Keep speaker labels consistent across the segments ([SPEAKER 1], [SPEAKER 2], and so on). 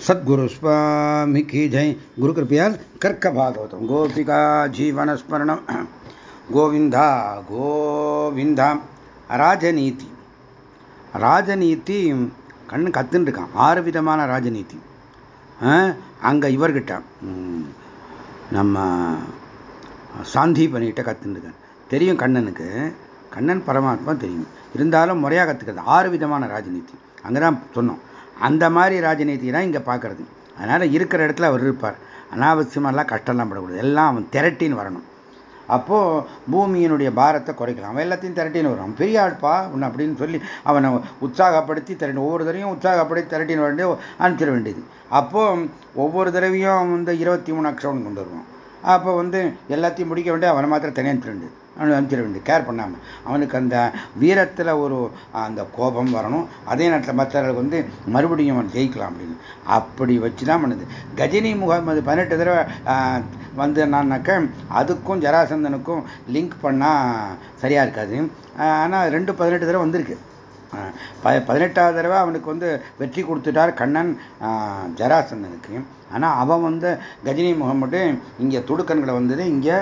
[SPEAKER 1] सद्गुरु स्वामी की जय गुरु कृपया कर्क भागवतम गोपिका जीवन स्मरण கோவிந்தா கோவிந்தா ராஜநீதி ராஜநீதி கண்ணு கத்துன்னு இருக்கான் ஆறு விதமான ராஜநீதி அங்கே இவர்கிட்ட நம்ம சாந்தி பண்ணிகிட்ட கத்துட்டுருக்கேன் தெரியும் கண்ணனுக்கு கண்ணன் பரமாத்மா தெரியும். இருந்தாலும் முறையாக கற்றுக்கிறது ஆறு விதமான ராஜநீதி. அங்கே தான் சொன்னோம். அந்த மாதிரி ராஜநீதி தான் இங்கே பார்க்கறது. அதனால் இருக்கிற இடத்துல அவர் இருப்பார். அனாவசியமெல்லாம் கஷ்டம்லாம் படக்கூடாது. எல்லாம் அவன் திரட்டின்னு வரணும். அப்போது பூமியினுடைய பாரத்தை குறைக்கலாம். அவன் எல்லாத்தையும் திரட்டின்னு வரும். பெரிய ஆட்பா உன் அப்படின்னு சொல்லி அவனை உற்சாகப்படுத்தி திரட்டி ஒவ்வொரு தடவையும் உற்சாகப்படுத்தி திரட்டின்னு வேண்டிய அனுப்பிச்சிட வேண்டியது. அப்போது ஒவ்வொரு தடவையும் வந்து இருபத்தி மூணு அக்ஷரம் கொண்டு வருவான். அப்போ வந்து எல்லாத்தையும் முடிக்க வேண்டிய அவனை மாத்திரம் தனியாக அனுப்பிச்சிட வேண்டியது. அவனை அனுப்பிச்சிட வேண்டியது. கேர் பண்ணாமல் அவனுக்கு அந்த வீரத்தில் ஒரு அந்த கோபம் வரணும். அதே நேரத்தில் மற்றவர்களுக்கு வந்து மறுபடியும் அவன் ஜெயிக்கலாம் அப்படின்னு. அப்படி வச்சு தான் பண்ணுது. கஜினி முகமது பதினெட்டு தடவை வந்து அதுக்கும் ஜராசந்தனுக்கும் லிங்க் பண்ணால் சரியாக இருக்காது. ஆனால் ரெண்டு பதினெட்டு தடவை வந்திருக்கு. ப பதினெட்டாவது தடவை அவனுக்கு வந்து வெற்றி கொடுத்துட்டார் கண்ணன் ஜராசந்தனுக்கு. ஆனால் அவன் வந்து கஜினி முகமது இங்கே துடுக்கன்களை வந்தது இங்கே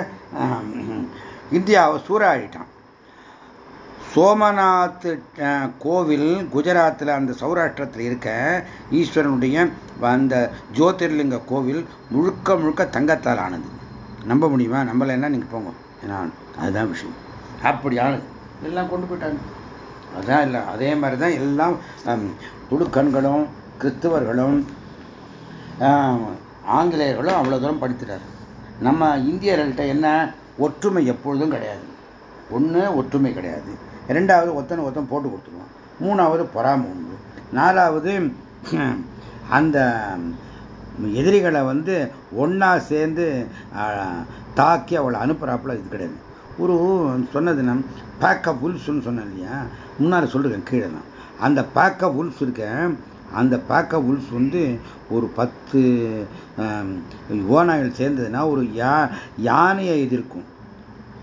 [SPEAKER 1] இந்தியாவை சூற ஆகிட்டான் சோமநாத் கோவில் குஜராத்தில் அந்த சௌராஷ்டிரத்தில் இருக்க ஈஸ்வரனுடைய அந்த ஜோதிர்லிங்க கோவில் முழுக்க முழுக்க தங்கத்தால் ஆனது. நம்ப முடியுமா? நம்பலைன்னா நீங்கள் போங்க. ஏன்னா அதுதான் விஷயம். அப்படி ஆனது. எல்லாம் கொண்டு போயிட்டாங்க. அதுதான் இல்லை அதே மாதிரி தான் எல்லாம் துடுக்கண்களும் கிறிஸ்தவர்களும் ஆங்கிலேயர்களும் அவ்வளோ தூரம் படித்துட்டார் நம்ம இந்தியர்கள்ட்ட என்ன ஒற்றுமை எப்பொழுதும் கிடையாது. ஒன்று ஒற்றுமை கிடையாது. ரெண்டாவது ஒத்தனை ஒத்தன் போட்டு கொடுத்துருவோம். மூணாவது பொறாமை உண்டு. நாலாவது அந்த எதிரிகளை வந்து ஒன்றா சேர்ந்து தாக்கி அவளை அனுப்புகிறாப்புல இது கிடையாது. ஒரு சொன்னது நம் பேக்கப் ஆஃப் உல்ஸ்ன்னு சொன்னேன் இல்லையா? முன்னாடி சொல்லிருக்கேன் கீழே தான். அந்த பேக்கப் ஆஃப் உல்ஸ் அந்த பேக்கப் ஆஃப் உல்ஸ் வந்து ஒரு பத்து ஓநாய்கள் சேர்ந்ததுன்னா ஒரு யா யானையை எதிர்க்கும்.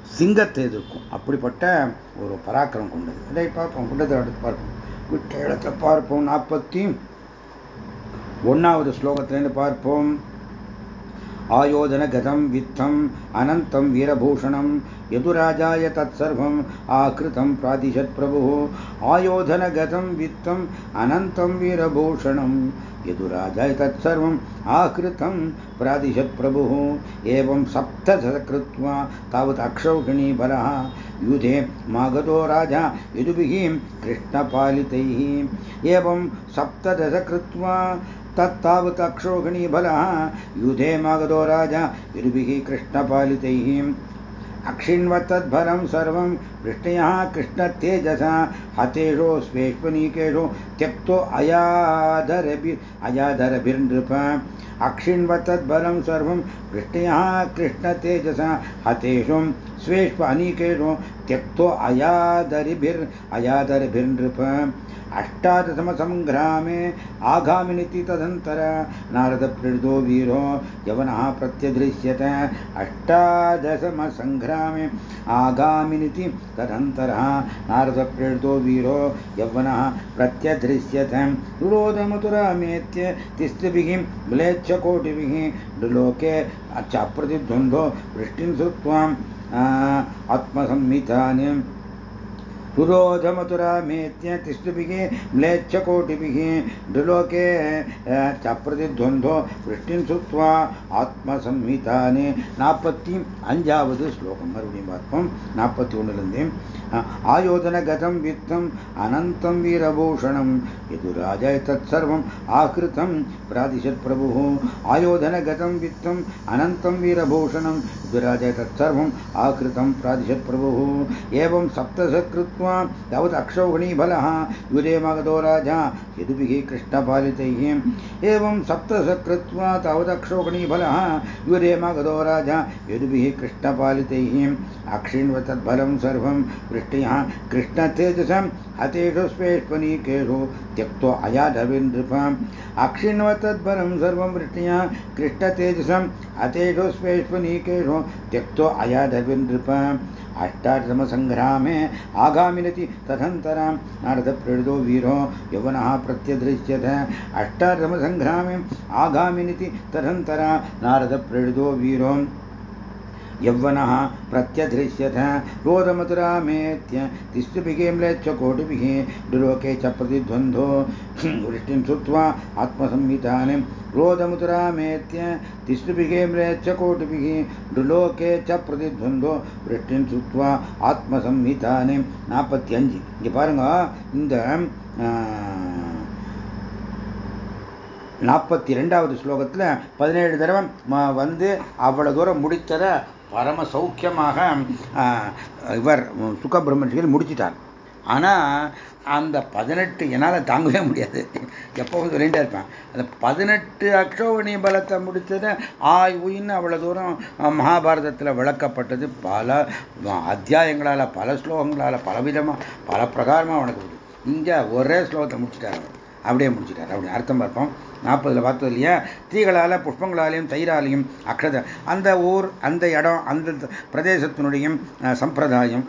[SPEAKER 1] சிங்கத்தை எதிர்க்கும். அப்படிப்பட்ட ஒரு பராக்கிரம் கொண்டது. இதை பார்ப்போம். குண்டத்தை அடுத்து பார்ப்போம். விட்ட இடத்தை பார்ப்போம். நாற்பத்தி ஒன்னாவது ஸ்லோகத்திலிருந்து பார்ப்போம். ஆயோதன கதம் வித்தம் அனந்தம் வீரபூஷணம் यदुराजाय तत्सर्वम् आकृतं प्रादिशत्प्रभुः आयोधनगतं वित्तम् अनन्तं वीरभूषणं यदुराजाय तत्सर्वम् आकृतं प्रादिशत्प्रभुः एवं सप्तशत कृत्वा तावत् अक्षौहिणी युधे मागधो राजा यदुभिः कृष्णपालितैः। एवं सप्तदश कृत्वा तत्तावत् अक्षोहिणी युधे मागधो राजा युर्भिः कृष्णपालितैः। अक्षिण्वत्तद्बलं सर्वं वृष्टयः कृष्णतेजसा हतेषो स्वेष्पनीकेषो त्यक्तो अयाधरभि, अयाधरभिर्नृप। अक्षिण्वत्तद्बलं सर्वं वृष्टयः कृष्णतेजसा, हतेषु स्वेष्प अनीकेषु त्यक्तो अयादरिभिर् अयादरिभिर्नृप अष्टादशमसङ्ग्रामे आगामिनिति तदन्तर नारदप्रीडितो वीरो यवनः प्रत्यदृश्यत। अष्टादशमसङ्ग्रामे आगामिनिति तदन्तरः नारदप्रीडितो वीरो यौवनः प्रत्यदृश्यत। रुरोधमथुरामेत्य तिस्त्रिभिः, म्लेच्छकोटिभिः, लोके चाप्रतिद्वन्द्वो वृष्टिं श्रुत्वाम् आत्मसंहितानि रुरोधमथुरामेत्य तिष्ठुभिः म्लेच्छकोटिभिः नृलोके च प्रतिद्वन्द्वो वृष्टिं சுத்வா ஆத்மசம்ஹிதானே நாற்பத்தி அஞ்சாவது ஸ்லோகம் மறுபடியும் பார்ப்போம் நாற்பத்தி ஒன்றுலேருந்து ஆயோதன கதம் வித்தம் அனந்தம் வீரபூஷணம் यदुराजाय तत्सर्वम् आकृतं प्रादिशत् प्रभुः आयोधनगतं वित्तम् अनन्तं वीरभूषणं यदुराजाय तत्सर्वम् आकृतं प्रादिशत् प्रभुः एवं सप्तशत् कृत्वा तावत् अक्षौहिणीबलः मगधो राजा, यदुभिः कृष्णपालितैः एवं सप्त कृत्वा तावदक्षौहिणीबलः युधे मगधो राजा, यदुभिः कृष्णपालितैः अक्षिण्व तद्बलं सर्वं कृष्ण तेजस हतेषु स्वेष्पनीकेषु त्यक्त्वा अयाधविन्दृपाम् अक्षिण्व तद्वरं सर्वं वृष्ण्या कृष्णतेजसम् अतेजोस्वेष्वनीकेशो त्यक्त्वा अयाधविन्दृपाम् अष्टादशमसङ्ग्रामे आगामिनति तदन्तरां नारदप्रणितो वीरो यवनः प्रत्यदृश्यते अष्टादशमसङ्ग्रामे तथंतरा तदन्तरा नारदप्रणितो वीरो यौवनः प्रत्यधृश्यथ रोदमथुरामेत्य तिष्ठुभिः म्लेच्छ कोटिभिः दुलोके च प्रतिद्वन्द्वो वृष्टिं श्रुत्वा आत्मसंहितानि रोदमुतुरामेत्य तिष्ठुभिः म्लेच्छ कोटिभिः दुलोके च प्रतिद्वन्द्वो वृष्टिं श्रुत्वा ஆத்மசம்ஹிதானே நாற்பத்தி அஞ்சு இங்கே பாருங்க இந்த நாற்பத்தி ரெண்டாவது ஸ்லோகத்தில் பதினேழு தடவை வந்து அவ்வளோ தூரம் முடித்ததை பரம சௌக்கியமாக இவர் சுக்கபிரமணிகள் முடிச்சிட்டார். ஆனால் அந்த பதினெட்டு என்னால் தாங்கவே முடியாது. எப்பவும் சொல்லிகிட்டே இருப்பேன். அந்த பதினெட்டு அக்ஷோவணி பலத்தை முடித்தது ஆய் உயின்னு அவ்வளோ தூரம் மகாபாரதத்தில் விளக்கப்பட்டது பல அத்தியாயங்களால் பல ஸ்லோகங்களால் பலவிதமாக பல பிரகாரமாக வழக்கப்பட்டது இங்கே ஒரே ஸ்லோகத்தை முடிச்சிட்டார் அப்படியே முடிஞ்சிட்டார். அப்படி அர்த்தம் பார்ப்போம். நாற்பதில் பார்த்தது இல்லையா? தீகளால் புஷ்பங்களாலையும் தயிராலையும் அக்ஷத அந்த ஊர் அந்த இடம் அந்த பிரதேசத்தினுடைய சம்பிரதாயம்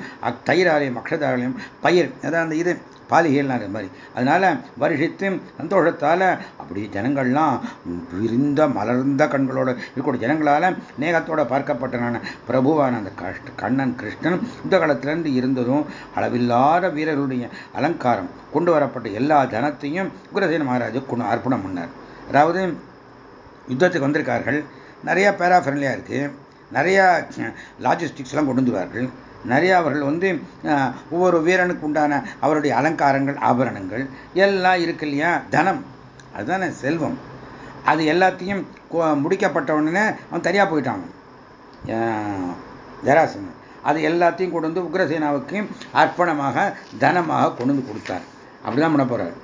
[SPEAKER 1] தயிராலையும் அக்ஷதாலையும் பயிர். அதான் அந்த இது. பாலிகைலாம் மாதிரி. அதனால வருஷித்து சந்தோஷத்தால் அப்படி ஜனங்கள்லாம் விரிந்த மலர்ந்த கண்களோட இருக்கக்கூடிய ஜனங்களால் நேகத்தோட பார்க்கப்பட்டனான பிரபுவான அந்த கஷ்ட கண்ணன் கிருஷ்ணன் இந்த காலத்திலேருந்து இருந்ததும் அளவில்லாத வீரர்களுடைய அலங்காரம் கொண்டு வரப்பட்ட எல்லா ஜனத்தையும் உக்ரசேன மகாராஜு கொண்டு அர்ப்பணம் பண்ணார். அதாவது யுத்தத்துக்கு வந்திருக்கார்கள். நிறையா பேராஃபரன்லியாக இருக்குது நிறையா லாஜிஸ்டிக்ஸ்லாம் கொண்டு வந்துவார்கள் நிறைய அவர்கள் வந்து ஒவ்வொரு வீரனுக்கு உண்டான அவருடைய அலங்காரங்கள் ஆபரணங்கள் எல்லாம் இருக்கு இல்லையா? தனம். அதுதானே செல்வம். அது எல்லாத்தையும் முடிக்கப்பட்ட உடனே அவன் தனியாக போயிட்டான். ஜராசன் அது எல்லாத்தையும் கொண்டு வந்து உக்ரசேனாவுக்கு அர்ப்பணமாக தனமாக கொண்டு வந்து கொடுத்தார். அப்படிதான் பண்ண போறாரு.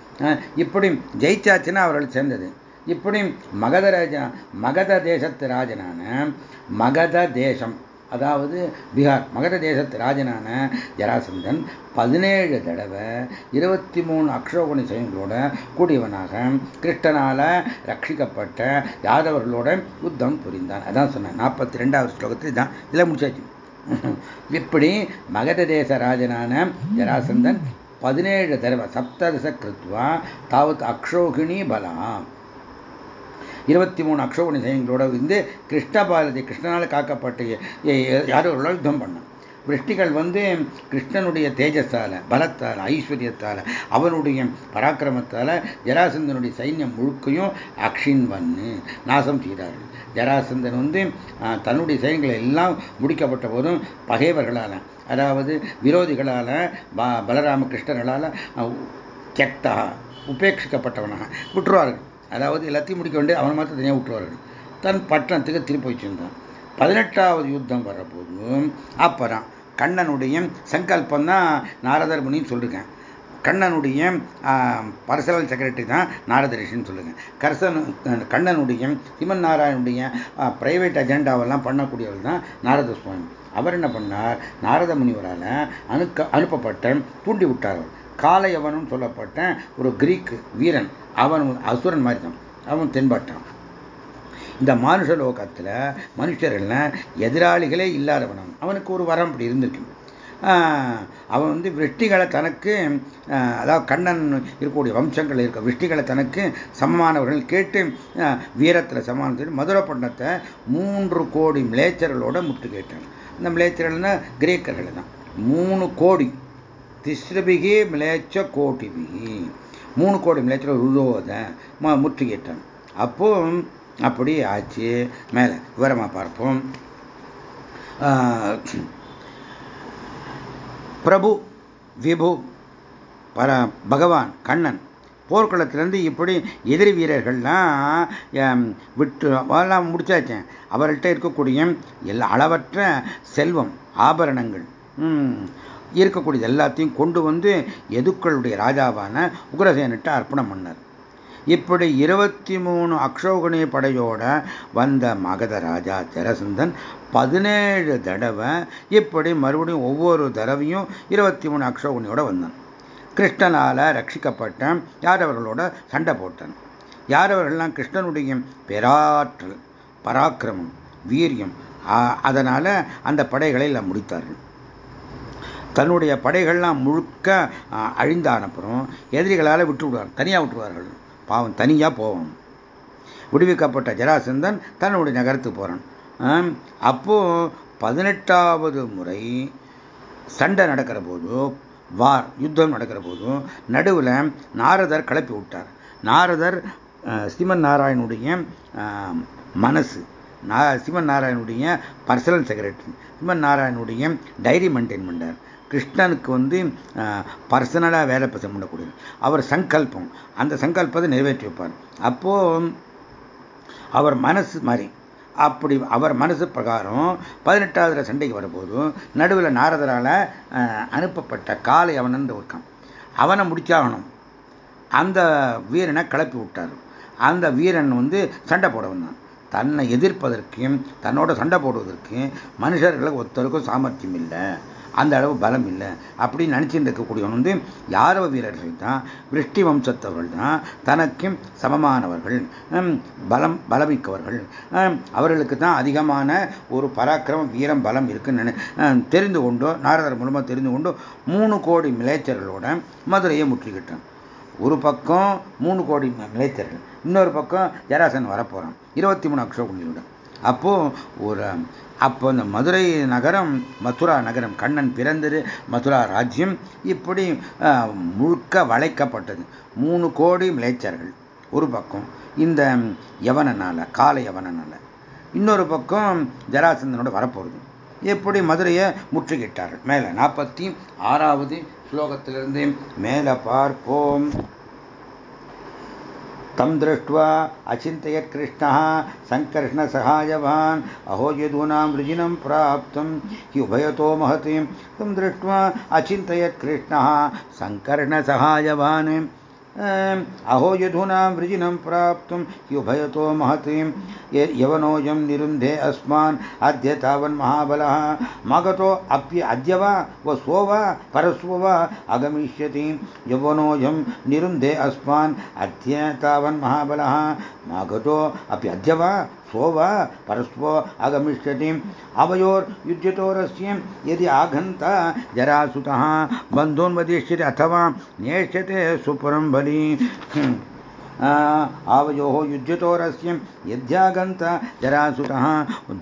[SPEAKER 1] இப்படி ஜெயிச்சாச்சுன்னா அவர்கள் சேர்ந்தது. இப்படி மகத ராஜா மகத தேசத்து ராஜனான மகத தேசம். அதாவது பீகார் மகத தேசத்து ராஜனான ஜராசந்தன் பதினேழு தடவை இருபத்தி மூணு அக்ஷோகுணி சைன்களோட கூடியவனாக கிருஷ்ணனால ரட்சிக்கப்பட்ட யாதவர்களோட யுத்தம் புரிந்தான். அதான் சொன்னேன் நாற்பத்தி ரெண்டாவது ஸ்லோகத்தில் தான் இதில் முடிச்சாச்சு. இப்படி மகத தேச ராஜனான ஜராசந்தன் பதினேழு தடவை சப்ததச கிருத்வா தாவத் அக்ஷோகிணி பலாம். இருபத்தி மூணு அக்ஷோப சைன்களோட வந்து கிருஷ்ணபாரதி கிருஷ்ணனால் காக்கப்பட்டு யாரோட யுத்தம் பண்ணான் விருஷ்டிகள் வந்து கிருஷ்ணனுடைய தேஜஸால பலத்தால் ஐஸ்வர்யத்தால் அவனுடைய பராக்கிரமத்தால் ஜராசந்தனுடைய சைன்யம் முழுக்கையும் அக்ஷின் வந்து நாசம் செய்தார்கள். ஜராசந்தன் வந்து தன்னுடைய சைன்களை எல்லாம் முடிக்கப்பட்ட போதும் பகைவர்களால் அதாவது விரோதிகளால் பலராம கிருஷ்ணர்களால் கெக்தா உபேட்சிக்கப்பட்டவனாக விட்டுருவார்கள். அதாவது எல்லாத்தையும் முடிக்க வேண்டிய அவன் மாத்திரம் தனியாக விட்டுருவார்கள் தன் பட்டணத்துக்கு திருப்பி வச்சிருந்தான் பதினெட்டாவது யுத்தம் வரப்போது அப்புறம் கண்ணனுடைய சங்கல்பம் தான் நாரதர் முனின்னு சொல்லியிருக்கேன் கண்ணனுடைய பர்சனல் செக்ரட்டரி தான் நாரதரிஷின்னு சொல்லுங்கள் சொல்லுங்க. கர்சன் கண்ணனுடைய சிமன் நாராயணுடைய பிரைவேட் அஜெண்டாவெல்லாம் பண்ணக்கூடியவர் தான் நாரத சுவாமி. அவர் என்ன பண்ணார்? நாரத முனிவரால் அனுக்க அனுப்பப்பட்ட தூண்டி விட்டார் காலையவனும் சொல்லப்பட்ட ஒரு கிரீக் வீரன். அவன் அசுரன் மாதிரி தான் அவன் தென்பட்டான். இந்த மானுஷ லோகத்தில் மனுஷர்கள் எதிராளிகளே இல்லாதவன் அவனுக்கு ஒரு வரம் அப்படி இருந்திருக்கு. அவன் வந்து விஷ்டிகளை தனக்கு அதாவது கண்ணன் இருக்கக்கூடிய வம்சங்கள் இருக்க விஷ்டிகளை தனக்கு சமமானவர்கள் கேட்டு வீரத்தில் சமானத்தை மதுரை பண்டத்தை மூன்று கோடி மிளேச்சர்களோட முட்டு கேட்டான் அந்த மிளேச்சர்கள்னா கிரேக்கர்கள் தான் மூணு கோடி. திஸ்ரபிகி மிளேச்ச கோட்டிபிகி மூணு கோடி மிளேச்சர் உருவோத முற்றுகிட்டான். அப்போ அப்படி ஆச்சு. மேலே விவரமாக பார்ப்போம். பிரபு விபு பர பகவான் கண்ணன் போர்க்குளத்திலேருந்து இப்படி எதிரி வீரர்கள்லாம் விட்டு எல்லாம் முடிச்சாச்சேன் அவர்கள்ட்ட இருக்கக்கூடிய எல்லா அளவற்ற செல்வம் ஆபரணங்கள். இருக்கக்கூடியது எல்லாத்தையும் கொண்டு வந்து எதுக்களுடைய ராஜாவான உக்ரசேனிட்ட அர்ப்பணம் பண்ணார். இப்படி இருபத்தி மூணு அக்ஷோகணி படையோட வந்த மகத ராஜா ஜரசந்தன் பதினேழு தடவை இப்படி மறுபடியும் ஒவ்வொரு தடவையும் இருபத்தி மூணு அக்ஷோகணியோட வந்தான். கிருஷ்ணனால ரட்சிக்கப்பட்ட அவர்களோட சண்டை போட்டான். யாதவர்கள்லாம் கிருஷ்ணனுடைய பெராற்றல் பராக்கிரமம் வீரியம் அதனால் அந்த படைகளை எல்லாம் முடித்தார்கள். தன்னுடைய படைகள்லாம் முழுக்க அழிந்தான அப்புறம் எதிரிகளால் விட்டு விடுவார் தனியாக விட்டுருவார்கள். பாவம் தனியாக போவோம். விடுவிக்கப்பட்ட ஜராசந்தன் தன்னுடைய நகரத்துக்கு போகிறான் அப்போ பதினெட்டாவது முறை சண்டை நடக்கிற போது வார் யுத்தம் நடக்கிற போதும் நடுவில் நாரதர் கிளப்பி விட்டார். நாரதர் சிவன் நாராயணுடைய மனசு. சிவன் நாராயணுடைய பர்சனல் செக்ரட்டரி சிவன் நாராயணுடைய டைரி மெயின்டைன் பண்ணார் கிருஷ்ணனுக்கு வந்து பர்சனலாக வேலை பேச முடியக்கூடியது அவர் சங்கல்பம். அந்த சங்கல்பத்தை நிறைவேற்றி வைப்பார். அப்போ அவர் மனசு மாதிரி அப்படி அவர் மனசு பிரகாரம் பதினெட்டாவது சண்டைக்கு வரும்போதும் நடுவில் நாரதரால் அனுப்பப்பட்ட காலை அவனன் இருக்கான் அவனை முடிச்சாகணும். அந்த வீரனை கிளப்பி விட்டார். அந்த வீரன் வந்து சண்டை போட வந்தான். தன்னை எதிர்ப்பதற்கும் தன்னோட சண்டை போடுவதற்கும் மனுஷர்களுக்கு ஒருத்தருக்கும் சாமர்த்தியம் இல்லை. அந்த அளவு பலம் இல்லை. அப்படின்னு நினச்சிட்டு இருக்கக்கூடியவன் வந்து யாரவ வீரர்கள் தான் விருஷ்டி வம்சத்தவர்கள் தான் தனக்கும் சமமானவர்கள் பலம் பலமிக்கவர்கள். அவர்களுக்கு தான் அதிகமான ஒரு பராக்கிரமம் வீரம் பலம் இருக்குன்னு தெரிந்து கொண்டோ நாரதர் மூலமாக தெரிந்து கொண்டோ மூணு கோடி மிளைச்சர்களோட மதுரையை முற்றுகிட்டான். ஒரு பக்கம் மூணு கோடி மிளைச்சர்கள் இன்னொரு பக்கம் ஜராசன் வரப்போகிறான் இருபத்தி மூணு அக்ஷோகுண்டியோட அப்போ ஒரு அப்போ இந்த மதுரை நகரம் மதுரா நகரம் கண்ணன் பிறந்தது மதுரா ராஜ்யம் இப்படி முழுக்க வளைக்கப்பட்டது. மூணு கோடி மிளைச்சர்கள் ஒரு பக்கம் இந்த யவனனால கால யவனனால். இன்னொரு பக்கம் ஜராசந்தனோட வரப்போகுது எப்படி மதுரையை முற்றுகிட்டார்கள் மேலே நாற்பத்தி ஆறாவது ஸ்லோகத்திலிருந்து மேலே பார்ப்போம். तं दृष्ट्वा अचिन्तयत् कृष्णः सङ्कर्षणसहायवान्। अहो यदूनां वृजिनं प्राप्तं हि उभयतो महतीं। तं दृष्ट्वा अचिन्तयत् कृष्णः सङ्कर्षणसहायवान्। अहो यधूनां वृजिनं प्राप्तुं युभयतो महतीं यवनोऽयं निरुन्धे अस्मान् अद्य तावन्महाबलः मगतो अप्य अद्य वा, वसो वा, परस्व वा आगमिष्यति यवनोऽयं निरुन्धे अस्मान् अद्य तावन्महाबलः मागतो अपि अद्य वा सो वा, परस्वो आगमिष्यति। अवयोर्युज्यतोरस्य यदि आघन्त जरासुतः बन्धून् वदिष्यति अथवा नेष्यते सुपुरं बली। आवयोः युज्यतोरस्य यद्यागन्त जरासुतः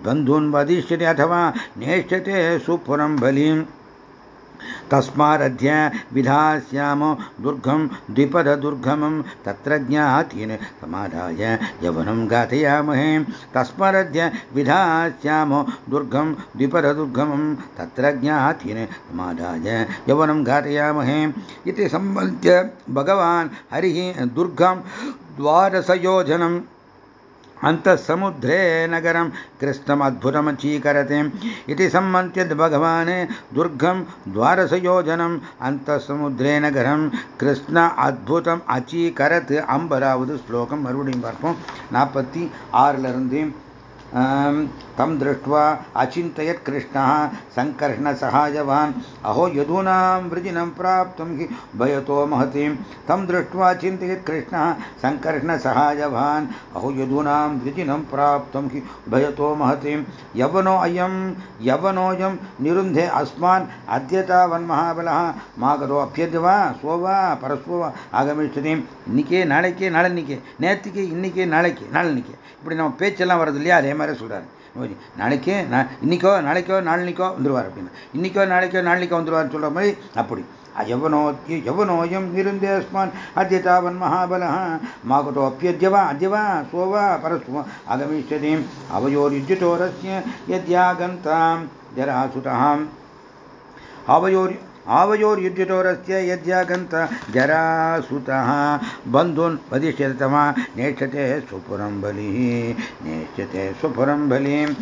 [SPEAKER 1] बन्धून् वदिष्यति अथवा नेष्यते सुपुरं बलिम् तस्मादध्य विधास्याम दुर्गं द्विपददुर्गमं तत्र ज्ञातेन समाधाय यवनं घातयामहे तस्मादध्य विधास्याम दुर्गं द्विपददुर्गमं तत्र ज्ञातेन समाधाय यवनं घातयामहे इति सम्बन्ध्य भगवान् हरिः दुर्गं द्वादशयोजनं अन्तःसमुद्रे नगरं कृष्णमद्भुतमचीकरते इति सम्मन्त्य भगवान् दुर्गं द्वारसयोजनम् अन्तःसमुद्रे नगरं कृष्ण அத்புதம் அச்சீகரத் ஐம்பதாவது ஸ்லோகம் மறுபடியும் பார்ப்போம் நாற்பத்தி ஆறிலிருந்து तं दृष्ट्वा अचिन्तयत् कृष्णः सङ्कर्षणसहायवान् अहो यदूनां वृजिनं प्राप्तुं हि भयतो महतीं तं दृष्ट्वा चिन्तयत् कृष्णः सङ्कर्षणसहायवान् अहो यदूनां वृजिनं प्राप्तुं हि भयतो महतीं यवनो अयं यवनोऽयं निरुन्धे अस्मान् अद्य तावन्महाबलः मागतो अभ्यद्य वा सो वा परस्वो वा ஆகமிச்சதி இன்னைக்கே நாளைக்கே நாளன்னைக்கே நேற்றுக்கு இன்னைக்கே நாளைக்கு நாளன்னைக்கு இப்படி நம்ம பேச்செல்லாம் வருது இல்லையா அதே மாதிரி சொல்கிறாரு நாளைக்கே நான் இன்னைக்கோ நாளைக்கோ நாளைக்கோ வந்துடுவார் அப்படின்னு. இன்னைக்கோ நாளைக்கோ நாளைக்கோ வந்துடுவார்னு சொல்கிற மாதிரி அப்படி. எவனோ எவனோயம் இருந்தேஸ்மான் அத்தியதாவன் மகாபல மாகட்டோ அப்பியத்யவா அத்யவா சோவா பரஸ்வ அகமிஷதி அவயோர்யுஜிதோரஸ்ய யத்யாகந்தாம். ஜராசுதாம். அவயோர் आवयोर्युजोरस्य यद्यागन्त जरासुतः। बन्धून् वदिष्यतमा नेक्षते स्वपुरं बलिः नेक्षते स्वपुरं बलिम्।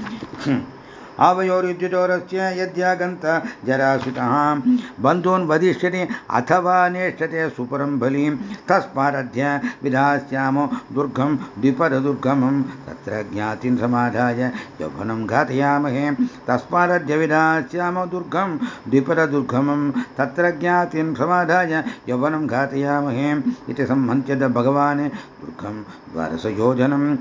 [SPEAKER 1] आवयोरुद्युतोरस्य यद्यागन्त जरासुतः बन्धून् वदिष्यति अथवा नेष्यते सुपरं बलिं तस्मारध्य विधास्यामो दुर्गं द्विपददुर्गमं। तत्र ज्ञातिं समाधाय यौवनं घातयामहे। तस्मारध्य विधास्यामो दुर्गं द्विपददुर्गमं। तत्र ज्ञातिं समाधाय यौवनं घातयामहे। इति सम्मन्त्यद भगवान् दुर्गं द्वारसयोजनम्।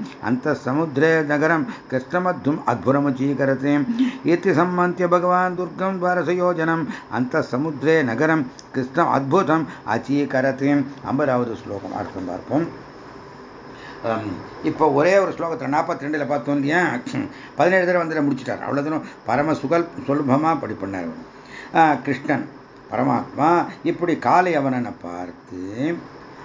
[SPEAKER 1] नगरं कृष्णमध्वम् अद्भुरमचीकरते। इति सम्मन्त्य भगवान् दुर्गं द्वारसयोजनम् अन्तःसमुद्रे நகரம் கிருஷ்ணம் அத்புதம் அச்சீகரத்து ஐம்பதாவது ஸ்லோகம் அர்த்தம் பார்ப்போம் இப்போ ஒரே ஒரு ஸ்லோகத்தில் நாற்பத்தி ரெண்டில் பார்த்தோம் இல்லையா பதினேழு தடவை வந்து முடிச்சிட்டார் அவ்வளோ தூரம் பரம சுகல் சுலபமாக படி பண்ணார் கிருஷ்ணன் பரமாத்மா இப்படி காலை அவனனை பார்த்து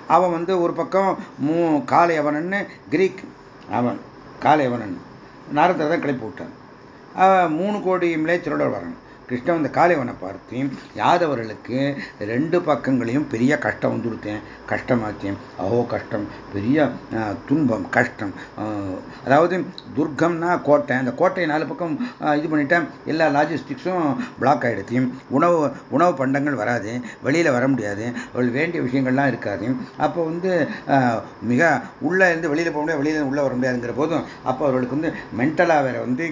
[SPEAKER 1] அவன் வந்து ஒரு பக்கம் மூ காலை அவனன்னு கிரீக் அவன் காலை அவனன் நாரதரை தான் கிளப்பி விட்டான் மூணு கோடி மிளைச்சலோட வரான் கிருஷ்ணன் இந்த காலைவனை பார்த்து யாதவர்களுக்கு ரெண்டு பக்கங்களையும் பெரிய கஷ்டம் வந்துடுத்தேன் கஷ்டமாச்சேன். அஹோ கஷ்டம். பெரிய துன்பம் கஷ்டம். அதாவது துர்க்கம்னா கோட்டை. அந்த கோட்டை நாலு பக்கம் இது பண்ணிட்டேன். எல்லா லாஜிஸ்டிக்ஸும் பிளாக் ஆகிடுச்சு உணவு உணவு பண்டங்கள் வராது. வெளியில் வர முடியாது. அவள் வேண்டிய விஷயங்கள்லாம் இருக்காது. அப்போ வந்து மிக உள்ளே இருந்து வெளியில் போக முடியாது. வெளியில் உள்ளே வர முடியாதுங்கிற போதும் அப்போ அவர்களுக்கு வந்து மென்டலாக வேற வந்து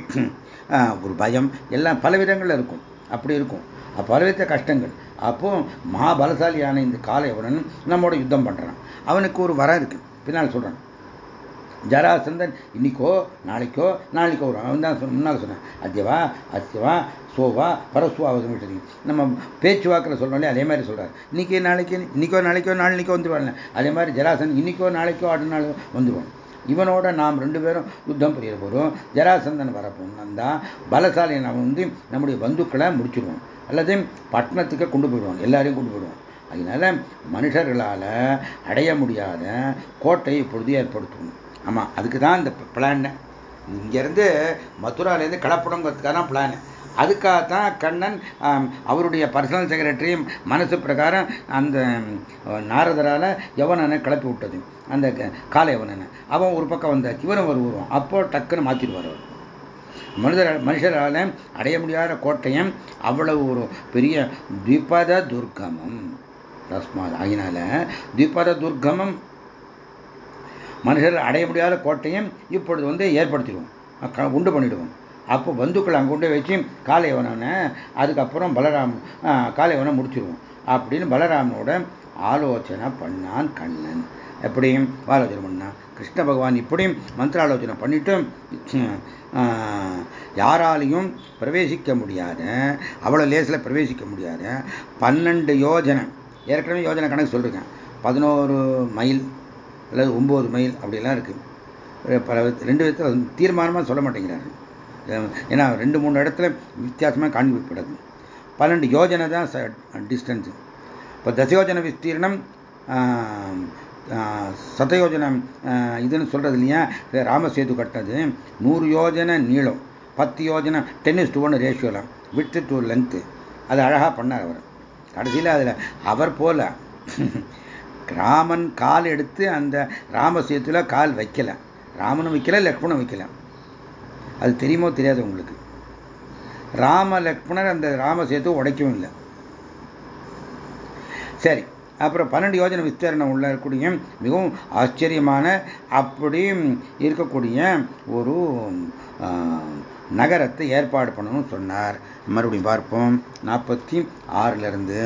[SPEAKER 1] ஒரு பயம் எல்லாம் பல விதங்களில் இருக்கும். அப்படி இருக்கும். பலவித கஷ்டங்கள். அப்போ மகாபலசாலியான இந்த காலையவனன் நம்மோட யுத்தம் பண்ணுறான் அவனுக்கு ஒரு வரம் இருக்கு. பின்னால் சொல்கிறான் ஜராசந்தன் இன்னைக்கோ நாளைக்கோ நாளைக்கோ வரும். அவன் தான் முன்னால் சொன்னான். அத்தியவா அத்தியவா சோவா பரஸ்வா அவசரம் நம்ம பேச்சுவாக்கில் சொல்கிறோம்லே அதே மாதிரி சொல்கிறார் இன்னைக்கு நாளைக்கு இன்னைக்கோ நாளைக்கோ நாளைக்கோ வந்துடுவாங்க அதே மாதிரி ஜராசன் இன்னைக்கோ நாளைக்கோ அடுத்த நாள் வந்துடுவான் இவனோட நாம் ரெண்டு பேரும் யுத்தம் புரிய போகிறோம் ஜராசந்தன் வரப்போம் தான் பலசாலி நம்ம வந்து நம்முடைய பந்துக்களை முடிச்சிடுவோம் அல்லது பட்டணத்துக்கு கொண்டு போயிடுவோம் எல்லாரையும் கொண்டு போயிடுவோம் அதனால மனுஷர்களால் அடைய முடியாத கோட்டை இப்பொழுது ஏற்படுத்தணும் ஆமாம் அதுக்கு தான் இந்த பிளான் இங்கேருந்து மதுராலேருந்து கலப்படங்கிறதுக்காக தான் பிளான் அதுக்காகத்தான் கண்ணன் அவருடைய பர்சனல் செக்ரட்டரியும் மனசு பிரகாரம் அந்த நாரதரால் யவனனை கிளப்பி விட்டது. அந்த கால யவனனை. அவன் ஒரு பக்கம் வந்தாச்சு இவரும் ஒரு உருவம் அப்போ டக்குன்னு மாற்றிடுவார் அவர். மனிதர் மனுஷரால் அடைய முடியாத கோட்டையம் அவ்வளவு ஒரு பெரிய திபத துர்கமம் தஸ்மாத் ஆகினால திபத துர்கமம் மனுஷர் அடைய முடியாத கோட்டையும் இப்பொழுது வந்து ஏற்படுத்திடுவோம். உண்டு பண்ணிடுவோம். அப்போ பந்துக்கள் அங்கொண்டு வச்சு காலையவனனை அதுக்கப்புறம் பலராம் காலையவனை முடிச்சிருவோம். அப்படின்னு பலராமனோட ஆலோசனை பண்ணான் கண்ணன். எப்படியும் ஆலோசனை பண்ணான் கிருஷ்ண பகவான் இப்படியும் மந்திராலோசனை பண்ணிட்டு யாராலையும் பிரவேசிக்க முடியாத அவ்வளோ லேசில் பிரவேசிக்க முடியாத பன்னெண்டு யோஜனை. ஏற்கனவே யோஜனை கணக்கு சொல்லியிருக்கேன் பதினோரு மைல் அல்லது ஒம்பது மைல் அப்படிலாம் இருக்குது பல ரெண்டு விதத்தில் தீர்மானமாக சொல்ல மாட்டேங்கிறாரு ஏன்னா ரெண்டு மூணு இடத்துல வித்தியாசமாக காண்பிப்படுது பன்னெண்டு யோஜனை தான் டிஸ்டன்ஸு இப்போ தசயோஜன விஸ்தீர்ணம் சதயோஜனம் இதுன்னு சொல்கிறது இல்லையா? ராமசேது கட்டது. நூறு யோஜனை நீளம் பத்து யோஜனை டென்னிஸ் டூ ஒன்று ரேஷியோலாம் விட்டு டூ லென்த்து அது அழகாக பண்ணார் அவர். கடைசியில் அதில் அவர் போல. ராமன் கால் எடுத்து அந்த ராமசேத்துல கால் வைக்கல. ராமனும் வைக்கல லக்ஷ்மணும் வைக்கல. அது தெரியுமோ தெரியாது உங்களுக்கு. ராம லக்ஷ்மணர் அந்த ராமசேத்து உடைக்கவும் இல்லை. சரி அப்புறம் பன்னெண்டு யோஜனை விஸ்தீரணம் உள்ள இருக்கக்கூடிய மிகவும் ஆச்சரியமான அப்படி இருக்கக்கூடிய ஒரு நகரத்தை ஏற்பாடு பண்ணணும்னு சொன்னார். மறுபடியும் பார்ப்போம். நாற்பத்தி ஆறிலிருந்து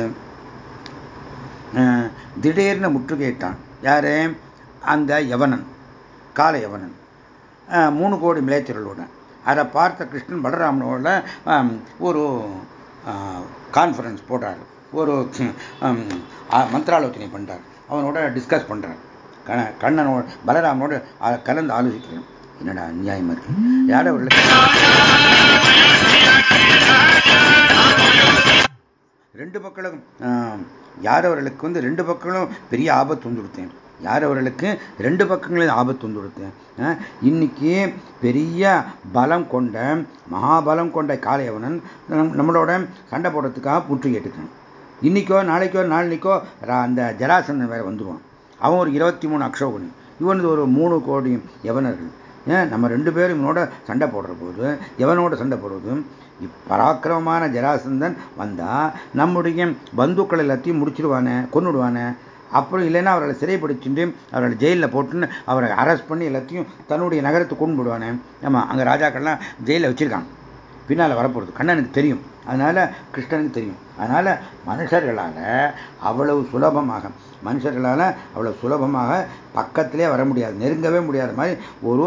[SPEAKER 1] திடீர்னு முற்றுகையிட்டான் யாரு? அந்த யவனன் கால யவனன். மூணு கோடி மிளைச்சர்களோட அதை பார்த்த கிருஷ்ணன் பலராமனோட ஒரு கான்ஃபரன்ஸ் போடுறார். ஒரு மந்திராலோசனை பண்ணுறார் அவனோட டிஸ்கஸ் பண்ணுறார் கண்ணனோட பலராமனோட கலந்து ஆலோசிக்கிறேன் என்னடா அநியாயமா இருக்கு? யாரவர்களுக்கு ரெண்டு மக்களும் யாரவர்களுக்கு வந்து ரெண்டு பக்கங்களும் பெரிய ஆபத்து வந்து கொடுத்தேன். யார் அவர்களுக்கு? ரெண்டு பக்கங்களையும் ஆபத்து வந்து இன்னைக்கு பெரிய பலம் கொண்ட மகாபலம் கொண்ட காளையவனன் நம்மளோட சண்டை போடுறதுக்காக முற்றுகையிட்டுக்கான் இன்னைக்கோ நாளைக்கோ நாளைக்கோ அந்த ஜராசந்தன் வேற வந்துடுவான் அவன் ஒரு இருபத்தி மூணு அக்ஷோகன் இவனது ஒரு மூணு கோடி யவனர்கள். ஏன் நம்ம ரெண்டு பேரும் இவனோட சண்டை போடுற போது எவனோட சண்டை போடுறதும் பராக்கிரமமான ஜராசந்தன் வந்தா நம்முடைய பந்துக்கள் எல்லாத்தையும் முடிச்சிடுவானே கொண்டுடுவானே அப்புறம் இல்லைன்னா அவர்களை சிறைப்படுத்திட்டு அவர்களை ஜெயிலில் போட்டுன்னு அவரை அரெஸ்ட் பண்ணி எல்லாத்தையும் தன்னுடைய நகரத்தை கொண்டு போடுவானே. ஆமாம் அங்கே ராஜாக்கள்லாம் ஜெயிலில் வச்சுருக்காங்க. பின்னால் வரப்போகிறது கண்ணனுக்கு தெரியும். அதனால் கிருஷ்ணனுக்கு தெரியும். அதனால் மனுஷர்களால் அவ்வளவு சுலபமாக மனுஷர்களால் அவ்வளவு சுலபமாக பக்கத்திலே வர முடியாது. நெருங்கவே முடியாத மாதிரி ஒரு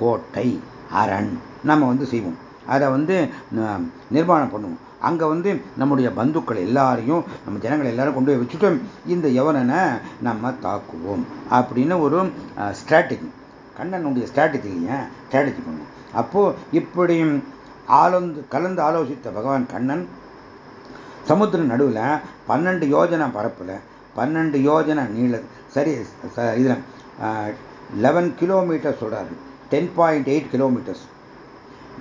[SPEAKER 1] கோட்டை அரண் நம்ம வந்து செய்வோம். அதை வந்து நிர்மாணம் பண்ணுவோம். அங்கே வந்து நம்முடைய பந்துக்கள் எல்லாரையும் நம்ம ஜனங்கள் எல்லாரும் கொண்டு போய் வச்சுட்டோம். இந்த யவனனை நம்ம தாக்குவோம் அப்படின்னு ஒரு ஸ்ட்ராட்டஜி கண்ணனுடைய ஸ்ட்ராட்டஜி இல்லையா ஸ்ட்ராட்டஜி பண்ணுவோம் அப்போது இப்படியும் ஆலந்து கலந்து ஆலோசித்த பகவான் கண்ணன் சமுத்திர நடுவில் பன்னெண்டு யோஜனை பரப்பில் பன்னெண்டு யோஜனை நீள சரி இதில் லெவன் கிலோமீட்டர் சொல்கிறாரு ten point eight kilometres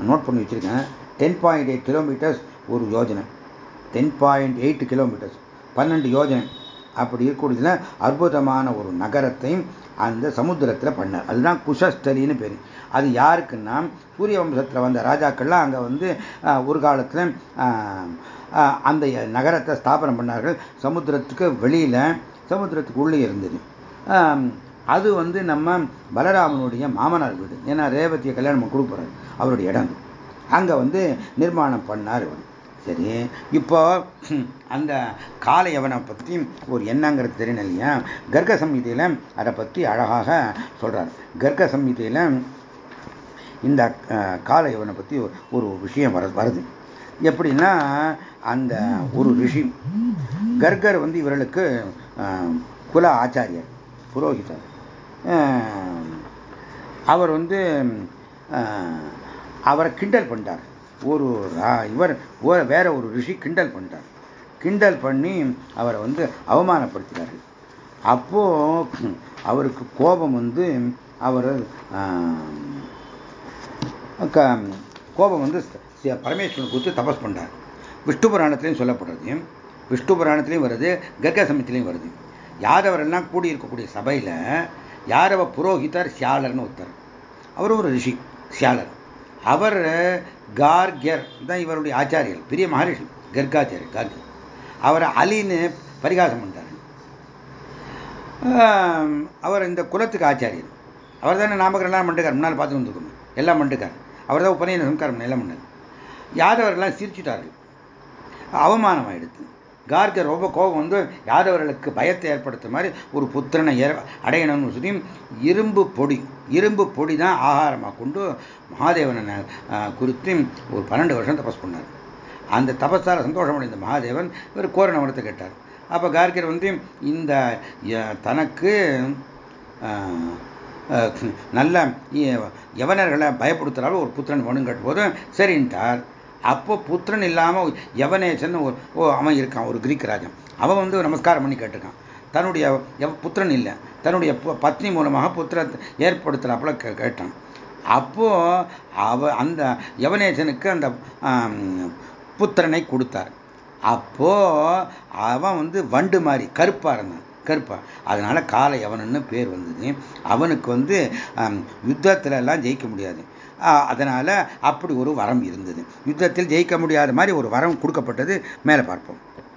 [SPEAKER 1] note பண்ணி வச்சுருக்கேன். டென் பாயிண்ட் எயிட் கிலோமீட்டர்ஸ் ஒரு யோஜனை. டென் பாயிண்ட் எயிட் கிலோமீட்டர்ஸ் பன்னெண்டு யோஜனை. அப்படி இருக்கக்கூடியதுல அற்புதமான ஒரு நகரத்தையும் அந்த சமுத்திரத்தில் பண்ணார். அதுதான் குஷஸ்தலின்னு பேர். அது யாருக்குன்னா சூரிய வம்சத்தில் வந்த ராஜாக்கள்லாம் அங்கே வந்து ஒரு காலத்தில் அந்த நகரத்தை ஸ்தாபனம் பண்ணார்கள். சமுத்திரத்துக்கு வெளியில் சமுத்திரத்துக்கு உள்ளே இருந்தது. அது வந்து நம்ம பலராமனுடைய மாமனார் வீடு. ஏன்னா ரேவதியை கல்யாணம் கொடுக்குறாரு அவருடைய இடம் அங்கே வந்து நிர்மாணம் பண்ணார் இவர். சரி இப்போ அந்த காலையவனை பற்றி ஒரு என்னங்கிறது தெரியணும் இல்லையா? கர்க்க சம்ஹிதையில் அதை பற்றி அழகாக சொல்கிறார் கர்க்க சம்ஹிதையில் இந்த காலையவனை பற்றி ஒரு விஷயம் வர வருது. எப்படின்னா அந்த ஒரு ரிஷி கர்கர் வந்து இவர்களுக்கு குல ஆச்சாரியர் புரோகிதர். அவர் வந்து அவரை கிண்டல் பண்ணிட்டார் ஒரு இவர் வேற ஒரு ரிஷி கிண்டல் பண்ணிட்டார். கிண்டல் பண்ணி அவரை வந்து அவமானப்படுத்தினார்கள் அப்போ அவருக்கு கோபம் வந்து அவர் கோபம் வந்து பரமேஸ்வரன் குறித்து தபஸ் பண்ணார் விஷ்ணு புராணத்திலையும் சொல்லப்படுறது. விஷ்ணு புராணத்திலையும் வருது கர்க்க சமயத்திலையும் வருது. யாதவரெல்லாம் கூடியிருக்கக்கூடிய சபையில் யாரவ புரோகிதர் சியாலர்னு ஒருத்தர். அவர் ஒரு ரிஷி சியாலர் அவர் கார்கியர் தான் இவருடைய ஆச்சாரியர் பெரிய மகரிஷி கர்காச்சாரியர் கார்கியர் அவரை அலின்னு பரிகாசம் பண்ணார் அவர் இந்த குலத்துக்கு ஆச்சாரியர். அவர் தானே நாமக்கரெல்லாம் மண்டுக்கார் முன்னால் பார்த்து வந்துருக்கணும் எல்லாம் மண்டுக்கார். அவர் தான் உபநயன சம்காரம் எல்லாம் பண்ணார். யாதவர்கள்லாம் சிரிச்சுட்டார்கள். அவமானம் ஆயிடுத்து கார்கர் ரொம்ப கோபம் வந்து யாதவர்களுக்கு பயத்தை ஏற்படுத்துற மாதிரி ஒரு புத்திரனை அடையணும்னு சொல்லி இரும்பு பொடி இரும்பு பொடி தான் ஆகாரமாக கொண்டு மகாதேவனை குறித்து ஒரு பன்னெண்டு வருஷம் தபஸ் பண்ணார். அந்த தபஸால் சந்தோஷம் அடைந்த மகாதேவன் ஒரு கோரண வரத்தை கேட்டார். அப்போ கார்கர் வந்து இந்த தனக்கு நல்ல யவனர்களை பயப்படுத்துகிறாலும் ஒரு புத்திரன் வேணும் போதும் சரின்ட்டார். அப்போ புத்திரன் இல்லாமல் யவனேசன் ஓ அவன் இருக்கான் ஒரு கிரீக் ராஜன். அவன் வந்து நமஸ்காரம் பண்ணி கேட்டிருக்கான். தன்னுடைய புத்திரன் இல்லை. தன்னுடைய பத்னி மூலமாக புத்திர ஏற்படுத்துகிறாப்புல கேட்டான். அப்போ அவ அந்த யவனேசனுக்கு அந்த புத்திரனை கொடுத்தார். அப்போ அவன் வந்து வண்டு மாதிரி கருப்பாக இருந்தான் கருப்பா. அதனால கால யவனன்னு பேர் வந்தது. அவனுக்கு வந்து யுத்தத்துல எல்லாம் ஜெயிக்க முடியாது. அதனால அப்படி ஒரு வரம் இருந்தது. யுத்தத்தில் ஜெயிக்க முடியாத மாதிரி ஒரு வரம் கொடுக்கப்பட்டது. மேலே பார்ப்போம்.